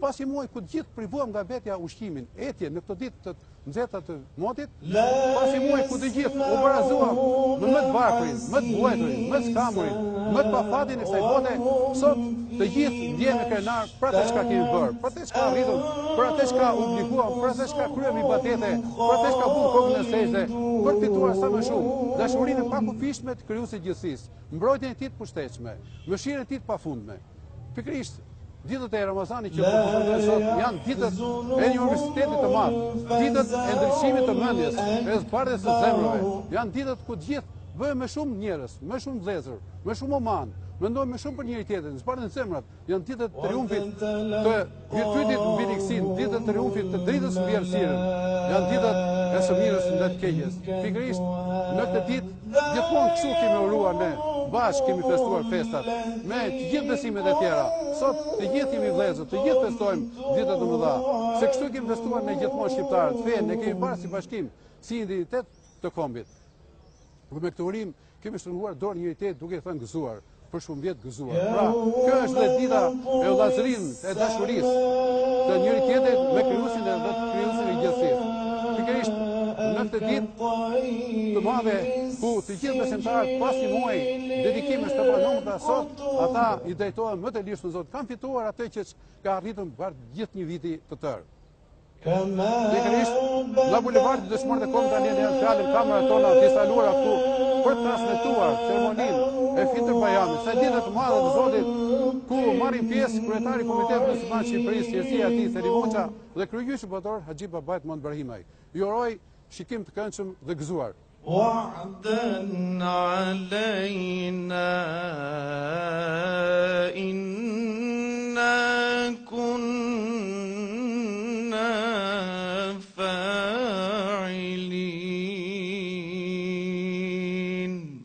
Pas një muaj ku të gjithë privuam nga vetja ushqimin, etje në këto ditë të nxehta të motit, pas një muaj ku të gjithë u barazuam me më të varfrin, më të vuajturin, më të skamurin, më të pafatin e kësaj bote, sot të gjithë ndjehemi krenar për atë çka kemi bërë, për atë çka arritur, për atë çka u obliguam, për atë çka kryem ibadete, për atë çka vumë kokën në sexhde, për të fituar sa më shumë, dashurinë e pakufishme të krijuesit të gjithësisë, mbrojtjen e tij të pushtetshme, mëshirën e tij të pafundme. Pikërisht, ditët e Ramazanit që po përfundojnë sot janë ditët e një universiteti të madh, ditët e ndriçimit të mendjes, e zbardhjes së zemrave. Janë ditët ku të gjithë bëhen më shumë njerëz, më shumë vëllezër, më shumë humanë, mendojnë më shumë për njëri-tjetrin, zbardhin zemrat. Janë ditët e triumfit të virtytit mbi ligësinë, ditët e triumfit të dritës mbi errësirën, janë ditët e së mirës ndaj të keqes. Pikërisht në këtë ditë, gjithmonë kështu kemi uruar ne, bashkë kemi festuar festat, me të gjithë besimet e tjera. Sot të gjithë jemi vëllezër, të gjithë festojmë ditët e mëdha, se kështu kemi festuar ne gjithmonë shqiptarët, fenë e kemi parë si bashkim, si identitet, të kombit. Ku me këtë urim kemi shtrënguar dorën njëri-tjetrit duke i thënë gëzuar, për shumë vjet gëzuar. Pra, kjo është dhe dita e vëllazërimit e dashurisë të njëri-tjetrit me krijuesin e vetë krijuesin e gjithësisë. Pikërisht në këtë ditë të madhe ku të gjithë besimtarët pas një muaj dedikimi të pranuar nga sot, ata i drejtohen më të lirshëm Zotit, kanë fituar atë që kanë arritur gjithë një viti të tërë. Pikërisht, nga Bulevardi Dëshmorët e Kombit tani e kanë fjalën kamerat tona të instaluar këtu për të transmetuar ceremoninë e Fitër Bajramit, kësaj dite të madhe të Zotit ku marrin pjesë kryetari i Komunitetit Mysliman të Shqipërisë, Hirësia e tij Selim Muça dhe kryegjyshi botor Haxhi Baba Edmond Brahimaj. Ju uroj shikim të këndshëm dhe gëzuar. وعدن علينا إن كنا الفاعلين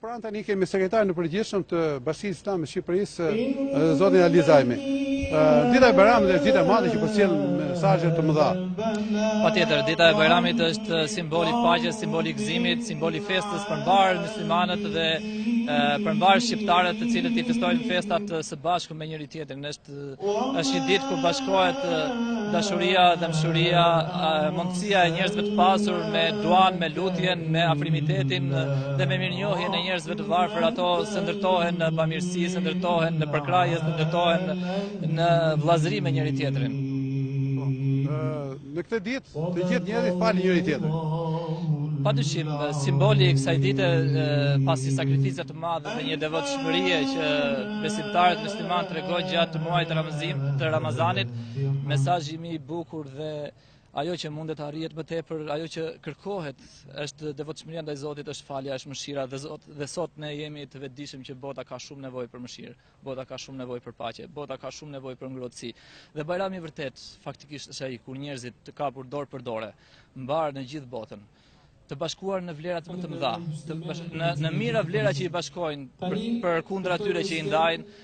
Pranë tani kemi sekretarin e përgjithshëm të Bashkësisë Islame të Shqipërisë, zotin Ali Zaimi. Dita e Bajramit është dita e madhe që përcjell mesazhe të mëdha. Patjetër, dita e Bajramit është simbol i paqes simbol i gëzimit, simbol i festës për mbarë muslimanët dhe për mbarë shqiptarët të cilët i festojnë festat së bashku me njëri-tjetrin. Është, është një ditë ku bashkohet dashuria, dhembshuria, mundësia e njerëzve të pasur me duan, me lutjen, me afrimitetin dhe me mirënjohjen e njerëzve të varfër, ato që ndërtohen në bamirësi, që ndërtohen në përkrahje, që ndërtohen në vëllazëri me njëri-tjetrin. Në këtë ditë, të gjithë njerëzit falin njëri tjetrin. Pa dyshim, simboli i kësaj dite pas një sakrifice të madhe dhe një devotshmërie që besimtarët muslimanë tregojnë gjatë muajit të Ramazanit, të Ramazanit, mesazhi më i bukur dhe ajo që mundet të arrihet më tepër, ajo që kërkohet është devotshmëria ndaj Zotit, është falja, është mëshira dhe sot dhe sot ne jemi të vetëdijshëm që bota ka shumë nevojë për mëshirë. Bota ka shumë nevojë për paqe, bota ka shumë nevojë për ngrohtësi. Dhe Bajrami i vërtetë faktikisht është ai kur njerëzit të kapur dorë për dore, mbarë në gjithë botën, të bashkuar në vlerat më të mëdha, të bash... në, në mira vlera që i bashkojnë për, për kundër atyre që i ndajnë,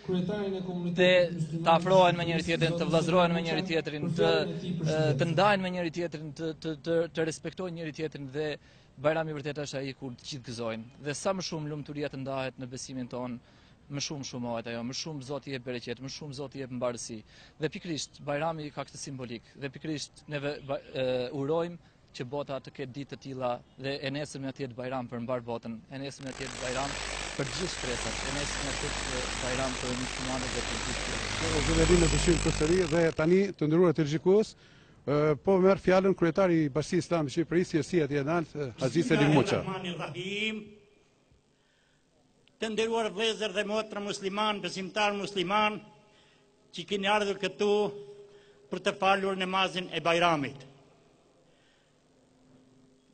dhe të afrohen me njëri tjetrin, të vllazrohen me njëri tjetrin, të, të ndajnë me njëri tjetrin, të, të, të, të respektojnë njëri tjetrin dhe Bajrami vërtet është ai kur të gjithë gëzojnë dhe sa më shumë lumturia të ndahet në besimin tonë Më shumë shumohet ajo, më shumë Zoti jep bereqet, më shumë Zoti jep mbarësi. Dhe pikërisht Bajrami ka këtë simbolikë dhe pikërisht ne urojmë që bota të ketë ditë të tilla dhe e nesërmja të jetë Bajram për mbarë botën, e nesërmja të jetë Bajram për gjithë shpresat, e nesërmja të jetë Bajram për muslimanët dhe për gjithë shpresat. Ne zonë dinë të shihim përsëri dhe tani të nderuar teleshikues, po merr fjalën kryetari i Bashkësisë Islame të Shqipërisë, si atje nalt Haxhi Selim Muça. Të nderuar vëllezër dhe motra muslimanë, besimtarë muslimanë, që keni ardhur këtu për të falur namazin e Bajramit.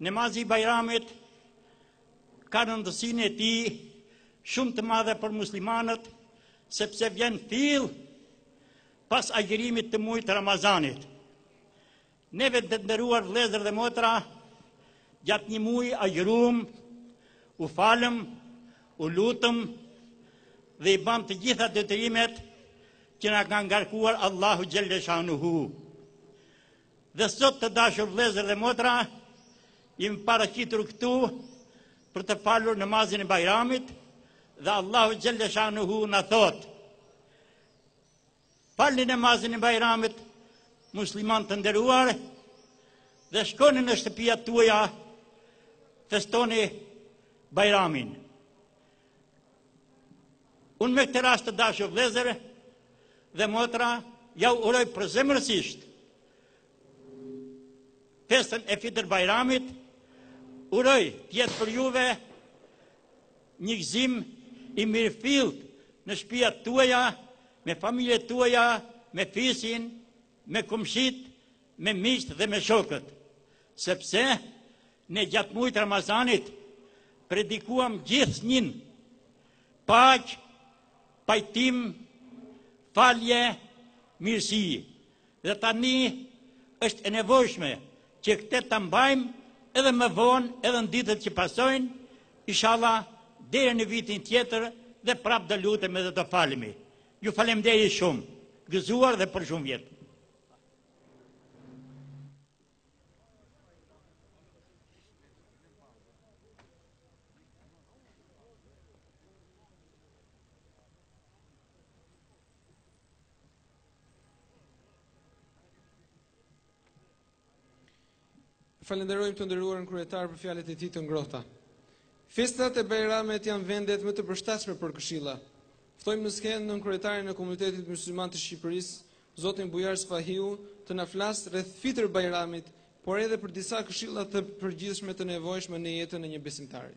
Namazi i Bajramit ka rëndësinë e tij shumë të madhe për muslimanët, sepse vjen fill pas agjërimit të muajit të Ramazanit. Neve të nderuar vëllezër dhe motra, gjatë një muaji agjëruam, u falëm, u lutëm dhe i bëm të gjitha detyrimet që na ka ngarkuar Allahu xhelleshanuhu. Dhe sot të dashur vëllezër dhe motra, jemi paraqitur këtu për të falur namazin e Bajramit dhe Allahu xhelleshanuhu na thotë Falni namazin e Bajramit, muslimanë të nderuar, dhe shkoni në shtëpiat tuaja, festoni Bajramin. Unë me këtë rast të dashur vëllezër dhe motra, jua uroj përzemërsisht festën e Fitër Bajramit, uroj të jetë për juve, Një gëzim i mirëfilltë në shpijat tuaja, me familjet tuaja, me fisin, me komshitë, me miqtë dhe me shokët. Sepse ne gjatë mujit të Ramazanit predikuam gjithnjë paqe, pajtim, falje, mirësi. Dhe tani është e nevojshme që këtë ta mbajmë edhe më vonë, edhe në ditët që pasojnë, ishalla deri në vitin tjetër dhe prap do lutemi dhe do falemi. Ju faleminderit shumë. Gëzuar dhe për shumë vjet. Falënderojmë të nderuarin kryetar për fjalët e tij të ngrohta. Festat e bajramet janë vendet më të përshtatshme për këshilla. Ftojmë në skenë nënkryetarin e Komunitetit Mysliman të Shqipërisë, zotin Bujar Spahiu, të na flas rreth Fitër Bajramit, por edhe për disa këshilla të përgjithshme të nevojshme në jetën e një besimtari.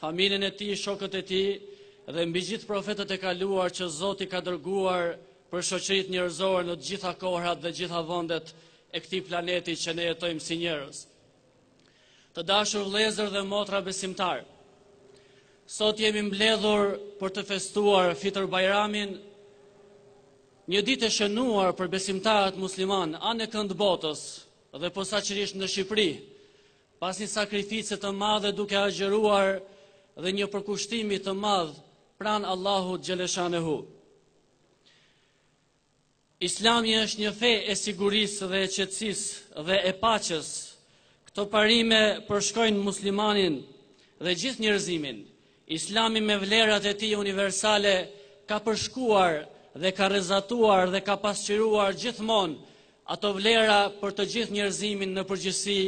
familjen e tij, shokët e tij dhe mbi gjithë profetët e kaluar që Zoti ka dërguar për shoqëritë njerëzore në të gjitha kohrat dhe gjitha vendet e këtij planeti që ne jetojmë si njerëz. Të dashur vëllezër dhe motra besimtarë, sot jemi mbledhur për të festuar Fitër Bajramin, një ditë e shënuar për besimtarët muslimanë anë e kënd botës dhe posaçërisht në Shqipëri, Pas një sakrifice të madhe duke agjëruar dhe një përkushtimi të madh pranë Allahut xhaleshanehu. Islami është një fe e sigurisë dhe e qetësisë dhe e paqes. Këto parime përshkojnë muslimanin dhe gjithë njerëzimin. Islami me vlerat e tij universale ka përshkuar dhe ka rrezatuar dhe ka pasqyruar gjithmonë Ato vlera për të gjithë njerëzimin në përgjithësi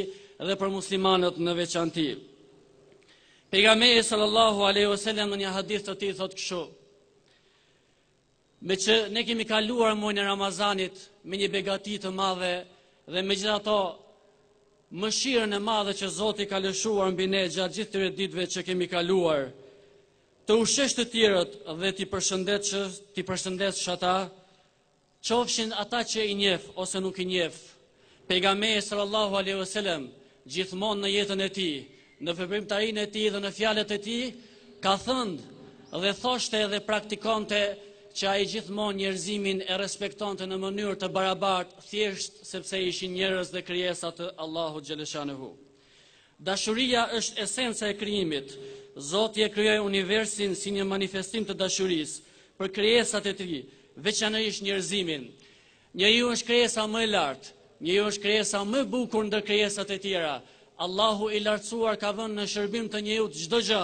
dhe për muslimanët në veçanti. Pejgamberi sallallahu alaihi wasallam në një hadith të tij thotë kështu: Meqë ne kemi kaluar muajin e Ramazanit me një begati të madhe dhe me gjithë atë mëshirën e madhe që Zoti ka lëshuar mbi ne gjatë gjithë këtyre ditëve që kemi kaluar, të ushqesh të tjerët dhe t'i përshëndetsh, t'i përshëndetsh ata, Qofshin ata që i njef ose nuk i njef, pejgamberi sallallahu alaihi wasallam gjithmonë në jetën e tij, në veprimtarinë e tij dhe në fjalët e tij ka thënë dhe thoshte dhe praktikonte që ai gjithmonë njerëzimin e respektonte në mënyrë të barabartë thjesht sepse ishin njerëz dhe krijesa të Allahut xhaleshanehu. Dashuria është esenca e krijimit. Zoti e krijoi universin si një manifestim të dashurisë për krijesat e tij, veçanërisht njerëzimin. Njeriu është krijesa më e lartë, njeriu është krijesa më e bukur ndër krijesat e tjera. Allahu i Lartësuar ka vënë në shërbim të njeriut çdo gjë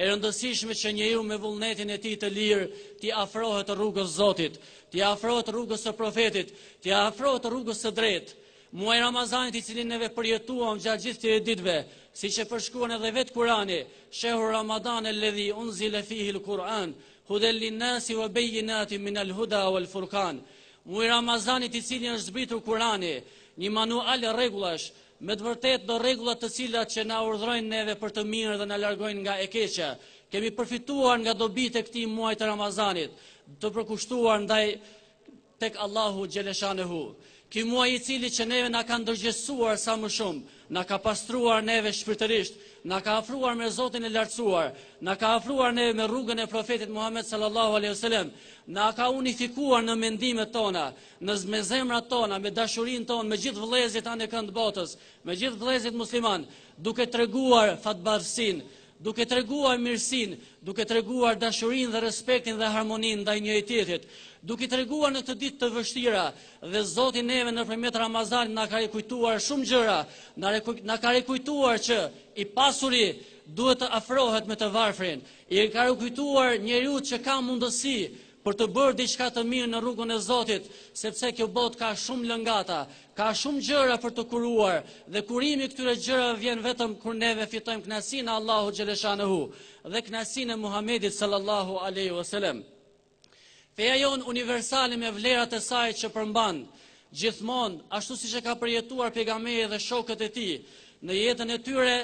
e rëndësishme që njeriu me vullnetin e tij të lirë t'i afrohet rrugës Zotit, t'i afrohet rrugës së Profetit, t'i afrohet rrugës së drejtë. Muaji i Ramazanit të cilin neve përjetuam gjatë gjithë këtyre ditëve, siç e përshkruan edhe vetë Kurani, Shehru Ramadan alladhi unzila fihi al-Quran, hudan lin-nasi wa bayyinatin min al-huda wal-furqan. Muaji i Ramazanit në të cilin është zbritur Kurani, një manual rregullash, me të vërtetë rregullat të cilat që na urdhërojnë neve për të mirë dhe na largojnë nga e keqja. Kemi përfituar nga dobitë e këtij muaji të Ramazanit, të përkushtuar ndaj tek Allahu Xheleshanehu. Ky muaj i cili që neve na ka ndërgjegjësuar sa më shumë, na ka pastruar neve shpirtërisht, na ka afruar me Zotin e Lartësuar, na ka afruar neve me rrugën e profetit Muhammed sallallahu alaihi wasallam, na ka unifikuar në mendimet tona, me zemrat tona, me dashurinë tonë, me gjithë vëllezërit anekënd botës, me gjithë vëllezërit muslimanë, duke treguar fatbardhësinë, duke treguar mirësinë, duke treguar dashurinë dhe respektin dhe harmoninë ndaj njëri tjetrit, duke treguar në këto ditë të vështira dhe Zoti neve nëpërmjet Ramazanit na ka rikujtuar shumë gjëra, na ka rikujtuar që i pasuri duhet të afrohet me të varfrin, i ka rikujtuar njeriut që ka mundësi për të bërë diçka të mirë në rrugën e Zotit, sepse kjo botë ka shumë lëngata, ka shumë gjëra për të kuruar dhe kurimi i këtyre gjërave vjen vetëm kur neve fitojmë kënaqësinë e Allahut xheleshanehu dhe kënaqësinë e Muhamedit sallallahu alaihi wasallam. Feja jonë universale me vlerat e saj që përmban gjithmonë ashtu siç e ka përjetuar pejgamberi dhe shokët e tij në jetën e tyre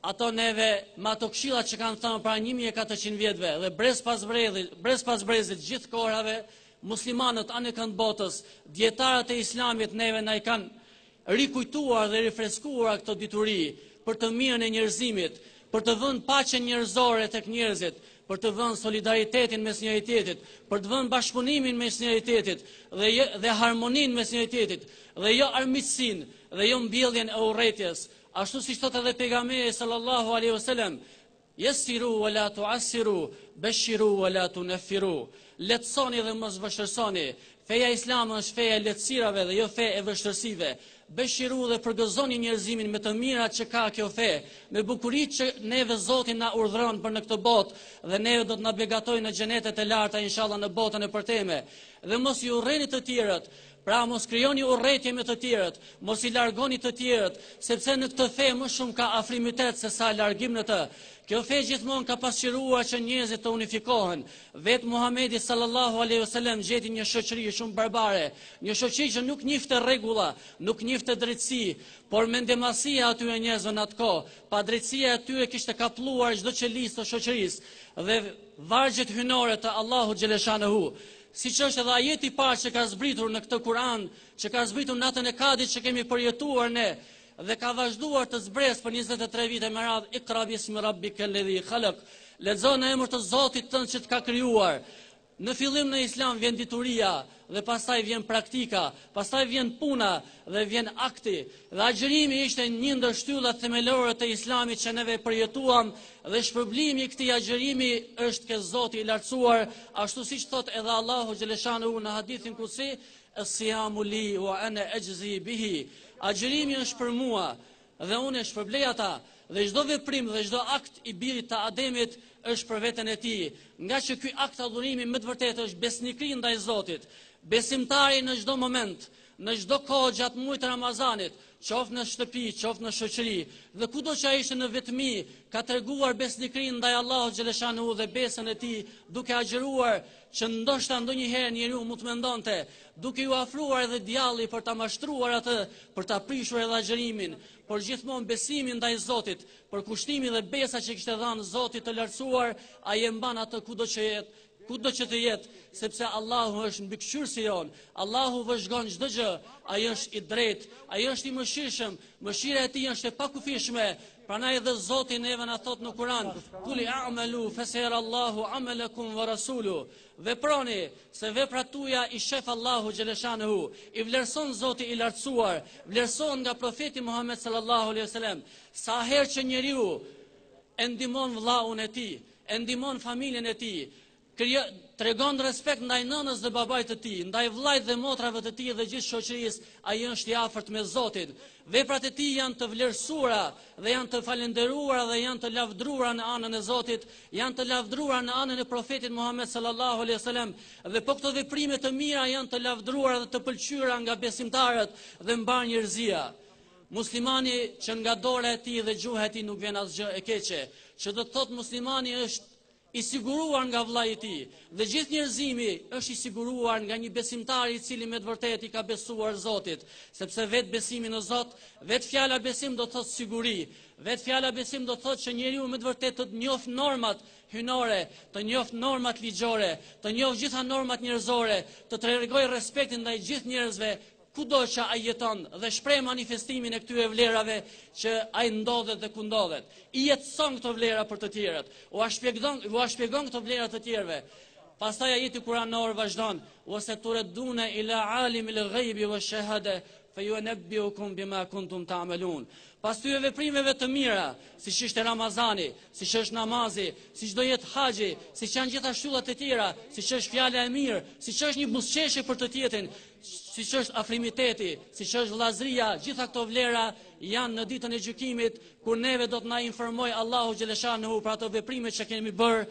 Ato neve me ato këshilla që kanë thënë para 1400 vjetëve dhe brez pas brezi, brez pas brezit gjithë kohrave, muslimanët anekënd botës, dijetarët e Islamit neve na i kanë rikujtuar dhe rifreskuar këto dituri për të mirën e njerëzimit, për të vënë paqen njerëzore tek njerëzit, për të vënë solidaritetin mes njëri tjetrit, për të vënë bashkëpunimin mes njëri tjetrit dhe dhe harmoninë mes njëri tjetrit, dhe jo armiqësinë dhe jo mbjelljen e urrejtjes, Ashtu siç thotë edhe pejgamberi sallallahu alaihi wasallam, Yasiru wa la tu'assiru, bashiru wa la tunaffiru. Lehtësoni dhe mos vështirësoni. Feja islame është feja e lehtësirave dhe jo fe e vështirësive. Beshiru dhe përgëzoni njerëzimin me të mirat që ka kjo fe, me bukuritë që neve Zoti na urdhëron për në këtë botë dhe neve do të na begatojë në xhenetet e larta inshallah në botën e përtejme. Dhe mos i urreni të tjerët, Pra mos krijoni urrejtje me të tjerët, mos i largoni të tjerët, sepse në këtë fe më shumë ka afrimitet se sa largim në të. Kjo fe gjithmonë ka pasqyruar që njerëzit të unifikohen. Vetë Muhamedi sallallahu alaihi wasallam gjeti një shoqëri shumë barbare, një shoqëri që nuk njifte rregulla, nuk njifte drejtësi, por mendjemadhësia e atyre njerëzve në atë kohë, padrejtësia e tyre kishte kapluar çdo qelizë të shoqërisë dhe vargjet hyjnore të Allahut xheleshanuhu. siç është edhe ajeti i parë që ka zbritur në këtë Kur'an, që ka zbritur natën e Kadrit që kemi përjetuar ne dhe ka vazhduar të zbresë për 23 vite me radhë Iqra bismi rabbikal ladhi khalaq. Lexo në emër të Zotit tënd që të ka krijuar. Në fillim në Islam vjen dituria dhe pastaj vjen praktika, pastaj vjen puna dhe vjen akti. Dhe agjërimi ishte një ndër shtyllat themelore të Islamit që neve përjetuam dhe shpërblimi i këtij agjërimi është ke Zoti i Lartësuar, ashtu siç thotë edhe Allahu xheleshanuhu në hadithin kudsi, "Siyamu li wa ana ajzi bihi." Agjërimi është për mua dhe unë e shpërblej ata dhe çdo veprim dhe çdo akt i birit të Ademit është për veten e tij, ngaqë ky akt adhurimi me të vërtetë është besnikëri ndaj Zotit. Besimtari në çdo moment Në çdo kohë gjatë muajit të Ramazanit, qoftë në shtëpi, qoftë në shoqëri, dhe kudo që ai ishte në vetmi, ka treguar besnikërinë ndaj Allahut xheleshanuhu dhe besën e tij, duke agjëruar që ndoshta ndonjëherë njeriu mund të mendonte, duke iu afruar edhe djalli për ta mashtruar atë, për ta prishur edhe agjërimin, por gjithmonë besimi ndaj Zotit, përkushtimi dhe besa që i kishte dhënë Zotit të lartësuar, ai e mban atë kudo që jetë, Kudo që të jetë, sepse Allahu është mbikëqyrësi jonë, Allahu vëzhgon çdo gjë, ai është i drejtë, ai është i mëshirshëm, mëshira e tij është e pakufishme, prandaj edhe Zoti neve na thotë në Kur'an, kuli a'malu fasayara Allahu 'amalakum wa rasulu. Veproni se veprat tuaja i shef Allahu xheleshanuhu. I vlerëson Zoti i lartësuar, vlerëson nga profeti Muhammed sallallahu alaihi wasallam. Sa herë që njeriu e ndihmon vëllaun e tij, e ndihmon familjen e tij, krij, tregon respekt ndaj nënës dhe babait të tij, ndaj vëllait dhe motrave të tij dhe gjithë shoqërisë, ai është i afërt me Zotin. Veprat e tij janë të vlerësuara dhe janë të falënderuara dhe janë të lavdëruara në anën e Zotit, janë të lavdëruara në anën e Profetit Muhammed sallallahu alaihi wasallam dhe po këto veprime të mira janë të lavdëruara dhe të pëlqyera nga besimtarët dhe mbarë njerëzia. Muslimani që nga dora e tij dhe gjuha e tij nuk vjen asgjë e keqe, që do të thotë muslimani është i siguruar nga vllai i tij dhe gjithë njerëzimi është i siguruar nga një besimtar i cili me të vërtetë i ka besuar Zotit, sepse vetë besimi në Zot, vetë fjala besim do të thotë siguri, vetë fjala besim do të thotë që njeriu me të vërtetë të, të njohë normat hyjnore, të njohë normat ligjore, të njohë gjitha normat njerëzore, të tregojë respektin ndaj gjithë njerëzve kudo që ai jeton dhe shpreh manifestimin e këtyre vlerave që ai ndodhet dhe ku ndodhet. I jetëson këto vlera për të tjerët. Ua shpjegon, ua shpjegon këto vlera të tjerëve. Pastaj ajeti kuranor vazhdon: "Wa saturaduna ila alimil ghaibi wa shahada fa yunabbiukum bima kuntum ta'malun." Pas këtyre veprimeve të mira, siç ishte Ramazani, siç është namazi, siç do jetë haxhi, siç janë gjitha shtyllat e tjera, siç është fjala e mirë, siç është një buzëqeshje për të tjetrin, siç është afrimiteti, siç është vëllazëria, gjitha këto vlera janë në ditën e gjykimit kur neve do të na informojë Allahu xheleshanuhu për ato veprime që kemi bërë,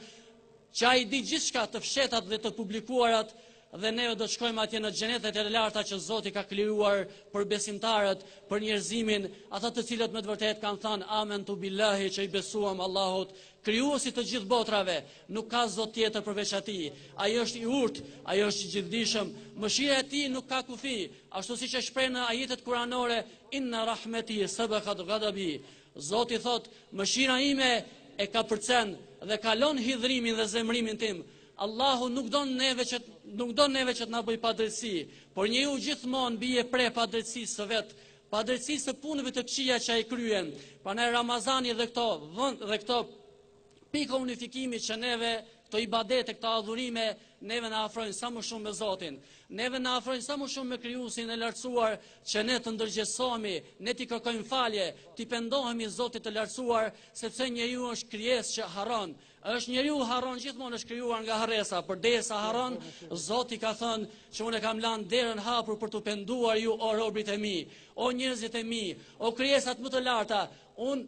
që ai di gjithçka të fshehtat dhe të publikuarat dhe ne do të shkojmë atje në xhenetet e larta që Zoti ka krijuar për besimtarët, për njerëzimin, ata të cilët me të vërtetë kanë thënë amentu billahi që i besuam Allahut, Krijuesit të gjithë botrave, nuk ka zot tjetër përveç atij. Ai është i urtë, ai është i gjithdijshëm. Mëshira e tij nuk ka kufi, ashtu siç e shpreh në ajetet kuranore, Inna rahmeti sabaqat ghadabi. Zoti thotë, mëshira ime e kapërcen dhe kalon hidhrimin dhe zemrimin tim. Allahu nuk don neve që nuk don neve që të na bëjë padrejtësi, por njeriu gjithmonë bie pre padrejtësisë së vet. padrejtësisë së punëve të këqija që ai kryen. Prandaj Ramazani dhe këto, dhe këto pika unifikimi që neve këto ibadete, këto adhurime neve na afrojnë sa më shumë me Zotin. Neve na afrojnë sa më shumë me Krijuesin e Lartësuar që ne të ndërgjegjësohemi, ne t'i kërkojmë falje, t'i pendohemi Zotit të Lartësuar, sepse njeriu është krijesë që harron. Është njeriu harron gjithmonë është krijuar nga harresa, përderisa harron, Zoti ka thënë që unë e kam lanë derën hapur për t'u penduar ju o robrit e mi, o njerëzit e mi, o krijesat më të larta, unë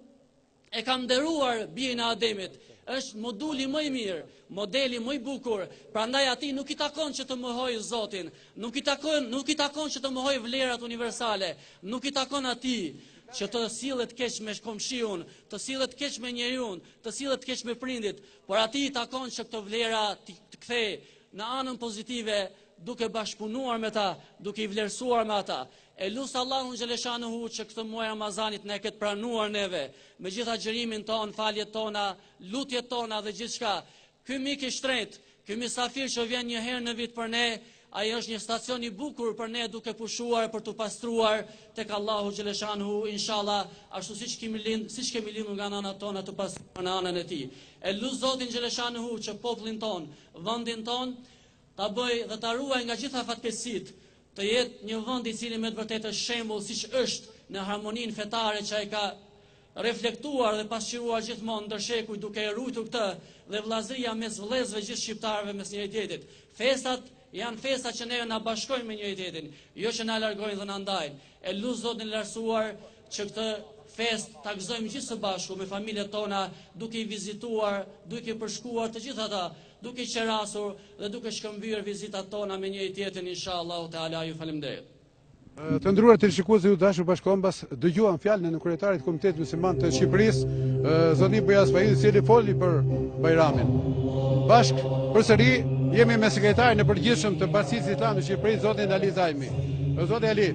e kam nderuar bijtë e Ademit. Është moduli më i mirë, modeli më i bukur, prandaj atij nuk i takon që të mohojë Zotin, nuk i takon, nuk i takon që të mohojë vlerat universale, nuk i takon atij që të sillet keq me komshiun, të sillet keq me njeriun, të sillet të keq me prindit, por atij i takon që këto vlera t'i kthejë në anën pozitive duke bashkëpunuar me ta, duke i vlerësuar me ata. E lus Allahun xheleshanuhu që këtë muaj Ramazani t'na e ketë pranuar neve, me gjithë agjërimin tonë, faljet tona, lutjet tona dhe gjithçka, Ky mik i shtrenjtë, ky mysafir që vjen një herë në vit për ne, ai është një stacion i bukur për ne duke pushuar për t'u pastruar tek Allahu xhaleshanhu inshallah ashtu siç kemi lind siç kemi lindur nga nënat tona të pastruar në anën e tij e lut zotin xhaleshanhu që popullin tonë vendin tonë ta bëjë dhe ta ruajë nga gjitha fatkeqësitë të jetë një vend i cili me të vërtetë është shembull siç është në harmoninë fetare që ai ka reflektuar dhe pasqyruar gjithmonë ndër shekuj duke e rujtur këtë dhe vëllazëria mes vëllezërve gjithë shqiptarëve mes njëri tjetrit. Festat janë festa që neve na bashkojnë me njëri tjetrin, jo që na largojnë dhe na ndajnë. E lut Zotin e lartësuar që këtë festë ta gëzojmë gjithë së bashku me familjet tona, duke i vizituar, duke i përshkuar të gjithë ata, duke i qerasur dhe duke shkëmbyer vizitat tona me njëri tjetrin inshallahu teala ju faleminderit. Të nderuar teleshikues dhe ju të dashur bashkëkombas, dëgjuam fjalën e nënkryetarit të Komunitetit Mysliman të Shqipërisë, zotit Bujar Spahiu, i cili foli për Bajramin. Bashkë, përsëri, jemi me sekretarin e përgjithshëm të Bashkësisë Islame të Shqipërisë, Zotin Ali Zaimi. Zoti Ali,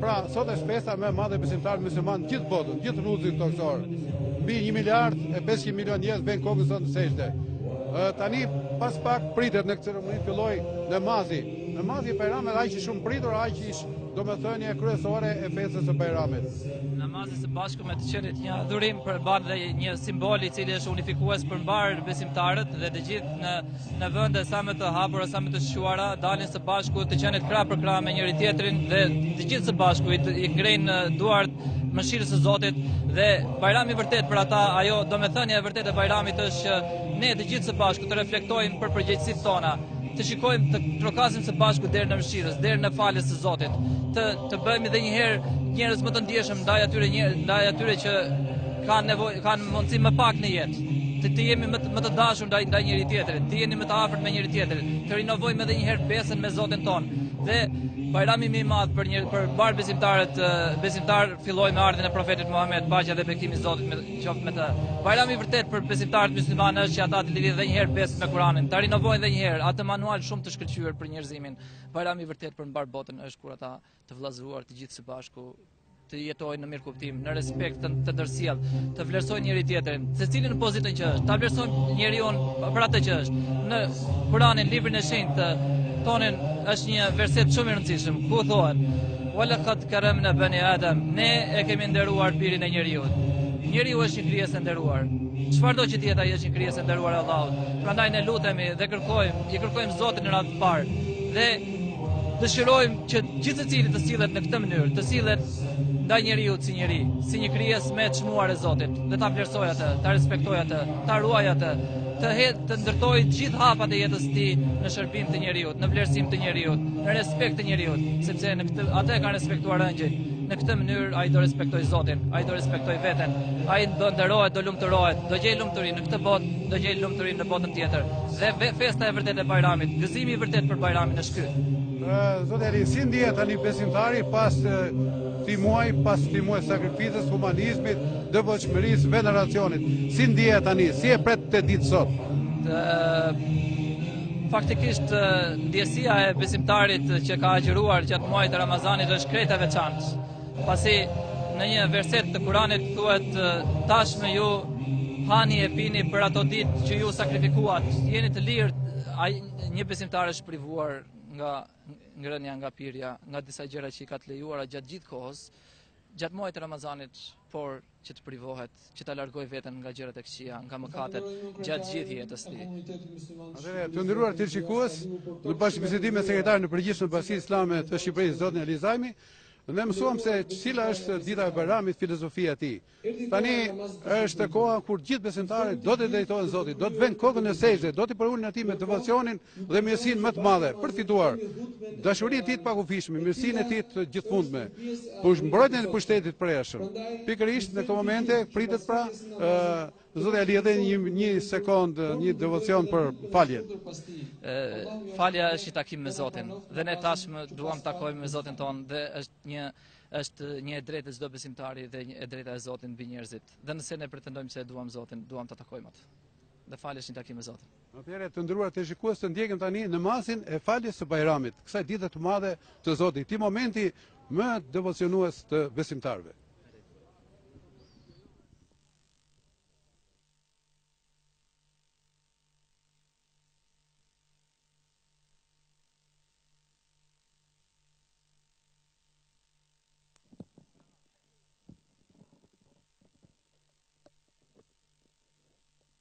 pra, sot është festa më e madhe e besimtarëve myslimanë në gjithë botën, gjithë rruzit tokësor. Mbi 1 miliard e 500 milionë njerëz vënë kokën sot në sexhde. Tani, pas pak pritet në këtë rrëmujë, të fillojë namazi, Namazi i Bajramit dhe aq i shumë pritur, aq i domethënie kryesore e festës së Bajramit. Namazi së bashku me të qenit një adhurim përmban dhe një simbol i cili është unifikues për mbarë besimtarët dhe të gjithë në në vende sa më të hapura, sa më të shquara, dalin së bashku të qenit krah për krah me njëri tjetrin dhe të gjithë së bashku i, i ngrenë uh, duart mëshirës së Zotit dhe Bajrami i vërtetë për ata ajo domethënie e vërtetë e Bajramit është që ne të gjithë së bashku të reflektojmë për përgjegjësitë tona. Të shikojmë të trokasim së bashku derën e mëshirës, derën e faljes së Zotit. Të të bëhemi edhe një herë njerëz më të ndjeshëm ndaj atyre njerëz, ndaj atyre që kanë nevojë, kanë mundësi më pak në jetë. Të, të jemi më të, më të dashur ndaj ndaj njëri tjetrit, të jemi më të afërt me njëri tjetrin, të rinovojmë edhe një herë besën me Zotin tonë. Dhe Bajrami më i madh për një për mbarë besimtarët, besimtar filloi me ardhjen e profetit Muhammed, paqja dhe bekimi i Zotit me Qoftë me të. Bajrami i vërtetë për besimtarët myslimanë është që ata të lidhin edhe një herë besën me Kur'anin, ta rinovojnë edhe një herë atë manual shumë të shkëlqyer për njerëzimin. Bajrami i vërtetë për mbarë botën është kur ata të vëllazëruar të gjithë së bashku të jetojnë në mirëkuptim, në respekt të, të ndërsjellë, të vlerësojnë njëri tjetrin, secilin në pozitën që është, ta vlerësojnë njeriun për atë që është. Në Kur'anin, librin e shenjtë tonin, është një verset shumë i rëndësishëm, ku thuhet: "Wa laqad Kerremna beni Adam, ne e kemi nderuar birin e njeriut. Njeriu është një krijesë e nderuar. Çfarë do që të jetë ai është një krijesë e nderuar e Allahut. Prandaj ne lutemi dhe kërkojmë, i kërkojmë Zotin në radhë të parë dhe dëshirojmë që gjithsecili të sillet në këtë mënyrë, të sillet ndaj njeriu si njeri, si një krijesë më e çmuar e Zotit, dhe ta vlerësojë atë, ta respektojë atë, ta ruajë atë, të hedhë, të ndërtojë gjithë hapat e jetës së tij në shërbim të njeriu. në vlerësim të njeriut, në respekt të njeriut, sepse në këtë atë e kanë respektuar engjëjt. Në këtë mënyrë ai do respektoj Zotin, ai do respektoj veten, ai do nderohet, do lumturohet, do gjej lumturinë në këtë botë, do gjej lumturinë në botën tjetër. Dhe festa e vërtetë e Bajramit, gëzimi i vërtetë për Bajramin është ky. Zoti Ali, si ndihet tani besimtari pas këtij muaj, pas këtij muaj sakrificës, humanizmit, devotshmërisë, veneracionit? Si ndihet tani? Si e pret këtë ditë sot? Faktikisht ndjesia e besimtarit që ka agjëruar gjatë muajit të Ramazanit është krejt e veçantë. Pasi në një verset të Kuranit thuhet tashmë ju hani e pini për ato ditë që ju sakrifikuat, jeni të lirë, ai një besimtar është privuar nga ngrënia, nga pirja, nga disa gjëra që i ka të lejuara gjatë gjithë kohës, gjatë muajit të Ramazanit, por që të privohet, që ta largojë veten nga gjërat e këqija, nga mëkatet gjatë gjithë jetës tij. Atëherë, të nderuar teleshikues, në bashkëbisedim me sekretarin e përgjithshëm të Bashkësisë Islame të Shqipërisë, zotin Ali Zaimi, ne mësuam se cila është dita e Bajramit, filozofia e tij. Tani është koha kur gjithë besimtarët do t'i drejtohen Zotit, do të vënë kokën në sexhde, do t'i përulen atij me devocionin dhe mirësinë më të madhe për të fituar dashurinë e tij të pakufishme, mirësinë e tij të gjithëmundshme, mbrojtjen e pushtetit të përhershëm. Pikërisht në këto momente pritet pra ë zoti Ali, edhe një një sekond, një devocion për faljen. Ë falja është një takim me Zotin dhe ne tashmë duam të takohemi me Zotin tonë dhe është një është një e drejtë e çdo besimtari dhe një e drejtë e Zotit mbi njerëzit. Dhe nëse ne pretendojmë se e duam Zotin, duam ta takojmë atë. Dhe falja është një takim me Zotin. Atëherë të nderuar teleshikues të ndjekim tani namazin e faljes së Bajramit, kësaj dite të madhe të Zotit, këtij momenti më devocionues të besimtarëve.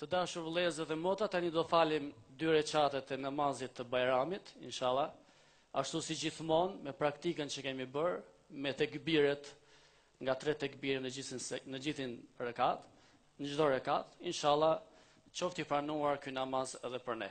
Të dashur vëllezër dhe mota, tani do falim dy rekatet e namazit të Bajramit, inshallah. Ashtu si gjithmonë me praktikën që kemi bërë, me tekbiret nga tre tekbire në gjithin në gjithin rekat, në çdo rekat, inshallah qoftë i pranuar ky namaz edhe për ne.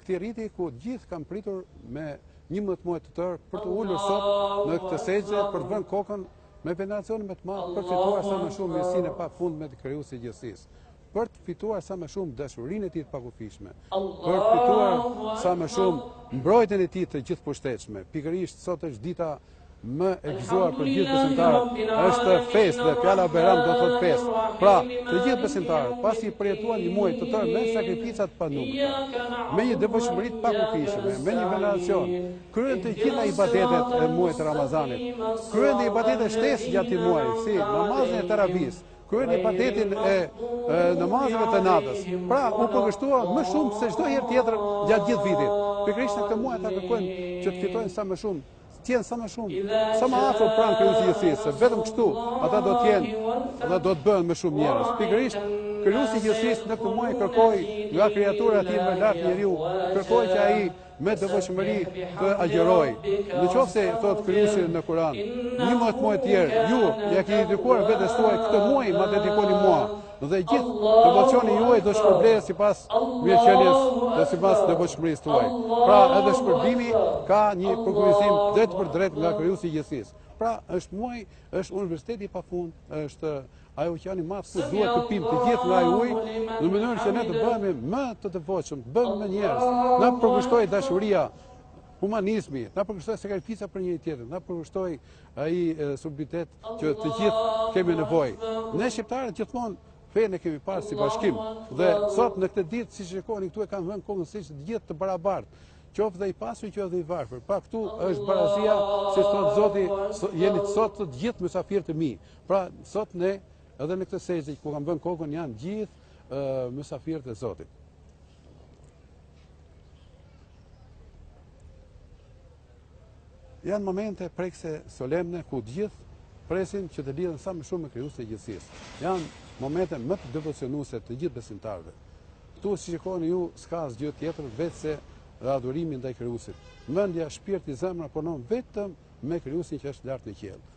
Këtij riti ku të gjithë kanë pritur me 11 muaj të tërë për t'u ulur sot në këtë sexhde për të vënë kokën me veneracionin më të madh për të fituar sa më shumë mirësinë e pafundme të krijuesit të gjithësisë për të fituar sa më shumë dashurinë e tij të pakufishme, për të fituar sa më shumë mbrojtjen e tij të gjithëpushtetshme. Pikërisht sot është dita Më e gëzuar për gjithë besimtarët është festë dhe fjala Bajram do të thotë festë. Pra, të gjithë besimtarët pasi i përjetuan një muaj të tërë me sakrifica të panumërta, me një devotshmëri të pakufishme, me një veneracion, kryen të gjitha ibadetet e muajit të Ramazanit. Kryen dhe ibadetet shtesë gjatë këtij muaji, si namazin e teravisë, kryen ibadetin e, e namazeve të natës. Pra, u përgështua më shumë se çdo herë tjetër gjatë gjithë vitit. Pikërisht në këtë muaj ata kërkojnë që të fitojnë sa më shumë Të jenë sa më shumë, sa më afër pranë krijuesit të gjithësisë, se vetëm kështu ata do të jenë dhe do të bëhen më shumë njerëz. Pikërisht krijuesi i gjithësisë në këtë muaj kërkoi nga kriatura e tij më e lartë njeriu, kërkoi që ai me devotshmëri të agjërojë. Në qoftë se thotë krijuesi në Kuran, njëmbëdhjetë muaj të tjerë, ju, ia keni dedikuar vetes suaj këtë muaj, ma dedikoni mua. Dhe gjithë devocioni juaj do shpërblehet sipas mirëqenies dhe sipas devotshmërisë tuaj. Pra edhe shpërblimi ka një përkufizim drejtpërdrejt nga krijuesi i gjithësisë. Pra është muaj, është universitet i pafund, është ai oqeani i madh ku duhet të pimë të gjithë nga ai ujë, në mënyrë që ne të bëhemi më të devotshëm, të bëhemi më njerëz, na përkushtoi dashuria, humanizmi, na përkushtoi sakrifica për njëri-tjetrin, na përkushtoi Ai subjektet që të gjithë kemi nevojë. Ne shqiptarët gjithmonë fenë e kemi parë si bashkim. Dhe sot në këtë ditë, siç shikoni këtu e kanë vënë kokën siç të gjithë të barabartë qoftë dhe i pasur qoftë edhe i varfër. Pra këtu është barazia, siç thotë Zoti, jeni sot të gjithë mysafirë të mi. Pra sot ne edhe në këtë sexhde ku kanë vënë kokën janë gjithë mysafirë të Zotit. Janë momente prekëse solemne ku të gjithë presin që të lidhen sa më shumë me krijuesin e gjithësisë. Janë momente më devocionuese të gjithë besimtarëve. Këtu siç shikoni ju s'ka asgjë tjetër veçse dhe adhurimi ndaj krijuesit. Mendja, shpirti, zemra punon vetëm me krijuesin që është lart në qiell.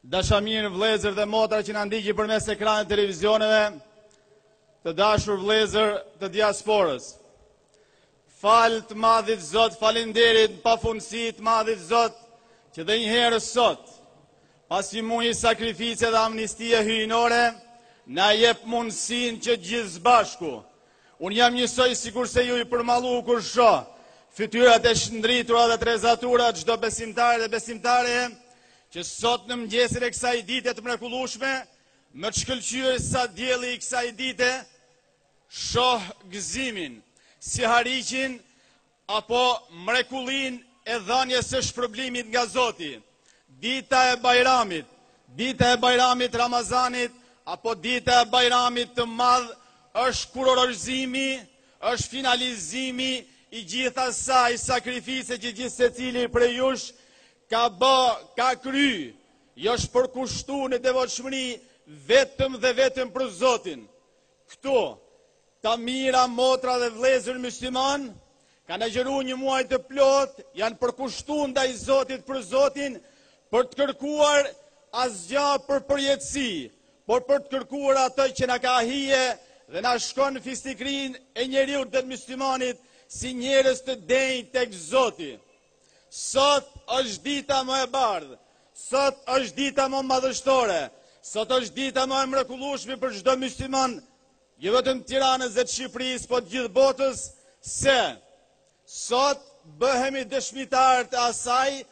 Dashamirë, vëllezër dhe motra që na ndiqni përmes ekranit të televizioneve, të dashur vëllezër të diasporës. Falë të madhit Zot, falënderim pafundësi të madhit Zot, që dhe njëherë sot, pas një muji sakrifice dhe amnistie hyjnore, na jep mundësinë që gjithë së bashku, Unë jam njësoj sikurse ju i përmalluar kur shoh fytyrat e shndritura dhe të rrezatura të çdo besimtari dhe besimtare që sot në mëngjesin e kësaj dite të mrekullueshme më të shkëlqyera sa dielli i kësaj dite shoh gëzimin si haraçin apo mrekullinë e dhënies së shpërblimit nga Zoti, dita e Bajramit, dita e Bajramit Ramazanit apo dita e Bajramit të Madh është kurorëzimi, është finalizimi i gjithë asaj sakrifice që gjithsecili prej jush ka bë, ka kry, i është përkushtu në devotshmëri vetëm dhe vetëm për Zotin. Këtu, Ta mijëra motra dhe vëllezër myslimanë kanë agjëru një muaj të plotë, janë përkushtu ndaj Zotit për Zotin për të kërkuar asgja për përjetësi, por për të kërkuar atë që na ka hije dhe na shkon fisnikërinë e njeriut dhe të myslimanit si njerëz të denjë tek Zoti. Sot është dita ma e bardhë, sot është dita ma madhështore, sot është dita ma e mrekullueshme për çdo mysliman Jo vetëm Tiranës dhe të Shqipërisë, po të gjithë botës se sot bëhemi dëshmitarë të asaj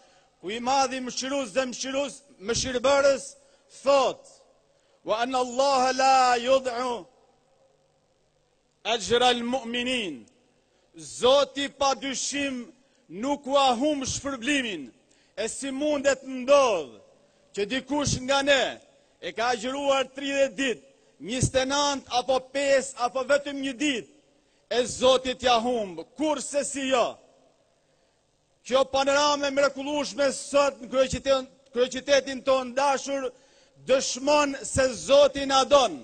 ku i madhi mëshirues dhe mëshirues mëshirëbërës thotë wa anna Allah la yudi'u ajra al-mu'minin Zoti pa dyshim nuk ua humb shpërblimin, e si mundet të ndodhë që dikush nga ne e ka agjëruar tridhjetë ditë, njëzet e nëntë apo pesë apo vetëm një ditë e Zoti t'ia humbë, kurrsesi jo. Kjo panoramë e mrekullueshme sot në kryeqytetin, kryeqytetin tonë dashur dëshmon se Zoti na don.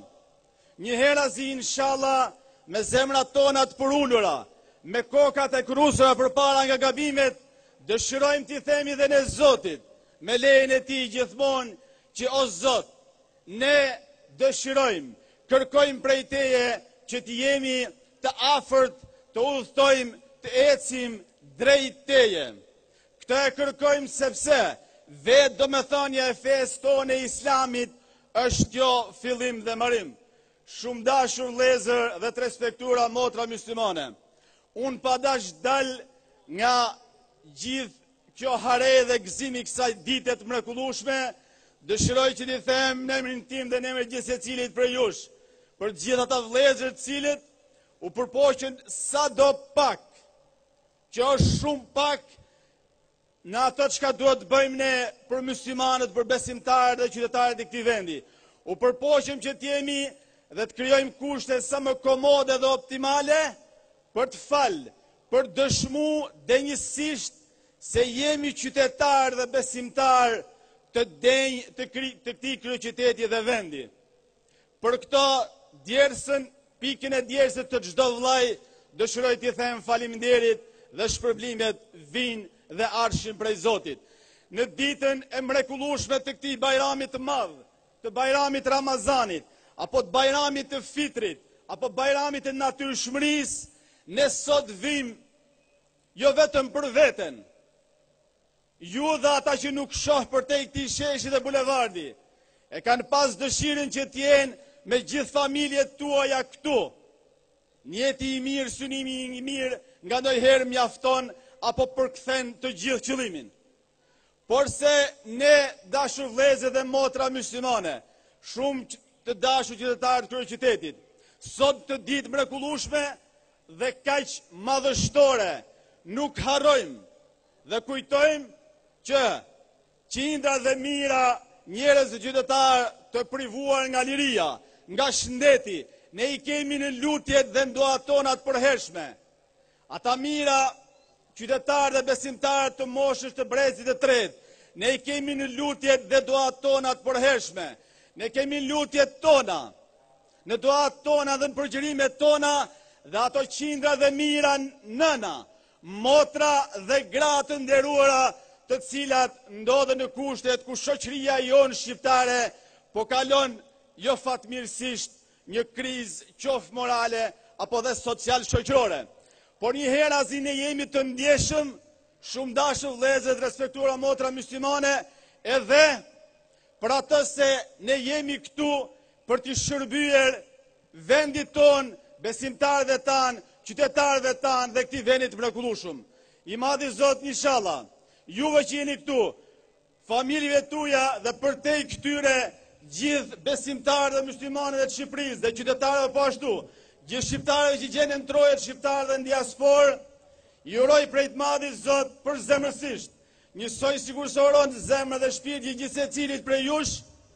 Njëherazi inshallah me zemrat tona të përulura, me kokat e kërrusura përpara nga gabimet, dëshirojmë t'i themi dhe ne Zotit, me lejen e tij gjithmonë që o Zot, Ne dëshirojmë, kërkojmë prej Teje që të jemi të afërt, të udhëtojmë, të ecim drejt Teje. Këtë e kërkojmë sepse vetë domethënia e fesë sonë e Islamit është kjo fillim dhe mbarim. Shumë të dashur vëllezër dhe të respektuara motra myslimane, unë padash dal nga gjithë Kjo hare dhe gëzim i kësaj dite të mrekullueshme, dëshiroj që t'i them në emrin tim dhe në emër të gjithsecilit prej jush, për të gjithë ata vëllezër të cilët u përpoqën sado pak, që është shumë pak në atë çka duhet të bëjmë ne për myslimanët, për besimtarët dhe qytetarët e këtij vendi. U përpoqëm që të jemi dhe të krijojmë kushte sa më komode dhe optimale për të falë për të dëshmu denjësisht se jemi qytetarë dhe besimtarë të denjë të këtij kryeqyteti dhe vendi. Për këtë djersën, pikën e djersës të çdo vllai, dëshiroj t'i them faleminderit dhe shpërblimet vijnë dhe arshin prej Zotit. Në ditën e mrekullueshme të këtij bajramit të madh, të Bajramit të Ramazanit, apo të Bajramit të Fitrit, apo Bajramit të Natyrshmërisë, ne sot vijmë jo vetëm për veten, ju dhe ata që nuk shoh përtej këtij sheshi dhe bulevardi, e kanë pas dëshirën që të jenë me gjithë familjet tuaja këtu. Nijeti i mirë, synimi i mirë, nga ndojherë mjafton apo përkthen të gjithë qëllimin. Porse ne të dashur vëllezër dhe motra myslimane, shumë të dashur qytetarë të kryeqytetit, sot këtë ditë mrekullueshme dhe kaq madhështore, nuk harrojmë dhe kujtojmë që qindra dhe mijëra njerëz e qytetarë të privuar nga liria, nga shëndeti, ne i kemi në lutjet dhe në duat tona të përhershme. Ata mijëra qytetarë dhe besimtarë të moshës të brezit të tretë, ne i kemi në lutjet dhe duat tona të përhershme. Ne kemi në lutjet tona, në duat tona dhe në përgjërimet tona dhe ato qindra dhe mijëra nëna, motra dhe gra të nderuara të cilat ndodhen në kushtet ku shoqëria jonë shqiptare po kalon jo fatmirësisht një krizë qoftë morale apo dhe social-shoqërore. Por njëherazi ne jemi të ndjeshëm, shumë të dashur vëllezër, të respektuara motra myslimane, edhe për atë se ne jemi këtu për t'i shërbyer vendit tonë, besimtarëve tanë, qytetarëve tanë dhe këtij vendi të mrekullueshëm. I madhi Zot inshallah, juve që jeni këtu, familjeve tuaja dhe përtej këtyre gjithë besimtarëve dhe myslimanëve të Shqipërisë dhe qytetarëve po ashtu, gjithë shqiptarëve që gjenden në trojet shqiptare dhe në diasporë, ju uroj prej të madhit Zot përzemërsisht, njësoj sikurse uron zemra dhe shpirti i gjithsecilit prej jush,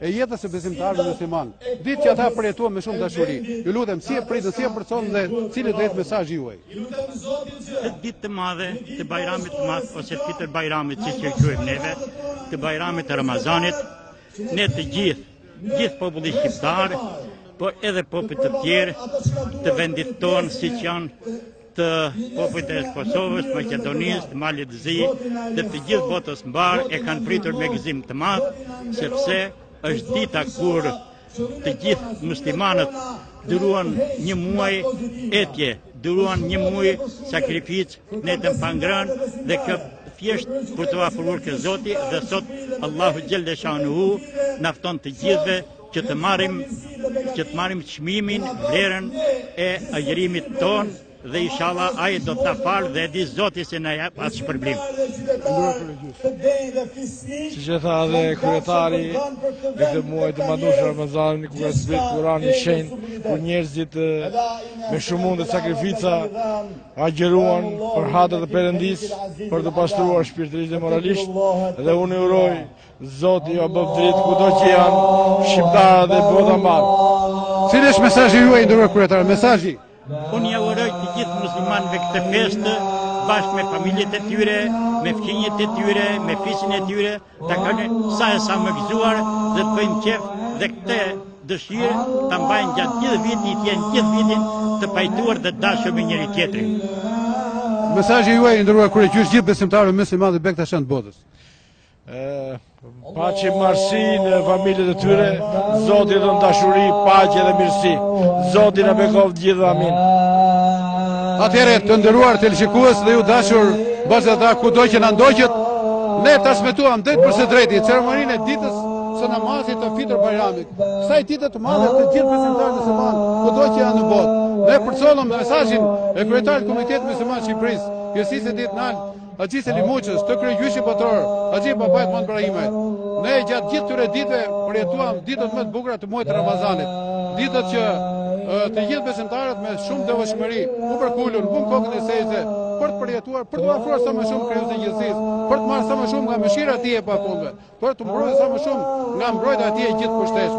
e jetës së besimtarëve muslimanë. Ditë që ata përjetuan me shumë dashuri. Ju lutem, si e pritën, si e përcollën dhe cili do jetë mesazhi juaj? Këtë ditë të madhe të Bajramit të Madh ose Fitër Bajramit që e quajmë neve, të Bajramit të Ramazanit, ne të gjithë, gjithë populli shqiptar, por edhe popujt e tjerë të vendit tonë siç janë popujt e Kosovës, të Maqedonisë, të Malit të Zi dhe të gjithë botës mbarë e kanë pritur me gëzim të madh, sepse është dita kur të gjithë myslimanët duruan një muaj etje, duruan një muaj sakrificë në të pangrënë dhe kjo thjesht për t'u afruar te Zoti dhe sot Allahu xhelle shanuhu na fton të gjithëve që të marrim që të marrim çmimin vlerën e agjërimit tonë dhe inshallah ai do ta falë dhe e di Zoti se ç'na jep atë shpërblim. Siç tha dhe kryetari, këtë muaj të madhërueshëm Ramazan, ku ka zbritur Kurani i shenjtë, ku njerëzit me shumë mund dhe sakrifica agjëruan për hatër të Perëndisë, për t'u pastruar shpirtërisht dhe moralisht, dhe unë uroj Zoti ju bëftë dritë kudo që janë shqiptarët dhe bota mbarë. Cili është mesazhi juaj i nderuar kryetar? Mesazhi. Unë ua uroj të gjithë muslimanëve këtë festë bashkë me familjet e tyre, me fqinjët e tyre, me fisin e tyre, ta kenë sa e sa më gëzuar dhe të bëjnë qejf dhe këtë dëshirë ta mbajnë gjatë gjithë vitit, të jenë gjithë vitin të pajtuar dhe të dashur me njëri-tjetrin. Mesazhi juaj i nderuar kryegjysh gjithë besimtarëve muslimanë dhe bektashianë të botës. Paqe, mbarësi në familjet e tyre, Zoti u dhëntë dashuri, paqe dhe mirësi. Zoti na bekoftë të gjithëve, amin. Atëherë të nderuar teleshikues dhe ju të dashur bashkatdhetarë kudo që na ndoqët, ne transmetuam drejtpërsëdrejti ceremoninë e ditës së namazit të Fitër Bajramit. Kësaj dite të madhe të gjithë besimtarëve myslimanë, kudo që janë në botë. Ne përcollëm mesazhin e kryetarit të Komunitetit Mysliman të Shqipërisë, hirësisë së tij të naltë, Haxhi Selim Muçës, të kryegjyshit botëror, Haxhi Baba Edmond Brahimajt. Ne gjatë gjithë këtyre ditëve përjetuam ditët më të bukura të muajit të Ramazanit, ditët që të gjithë besimtarët me shumë devotshmëri u përkulën me kokën në sexhde për të përjetuar, për t'u afruar sa më shumë Krijuesit të gjithësisë, për të marrë sa më shumë nga mëshira e Tij e pafundme, për t'u mbrojtur sa më shumë nga mbrojtja e Tij e gjithëpushtetshme.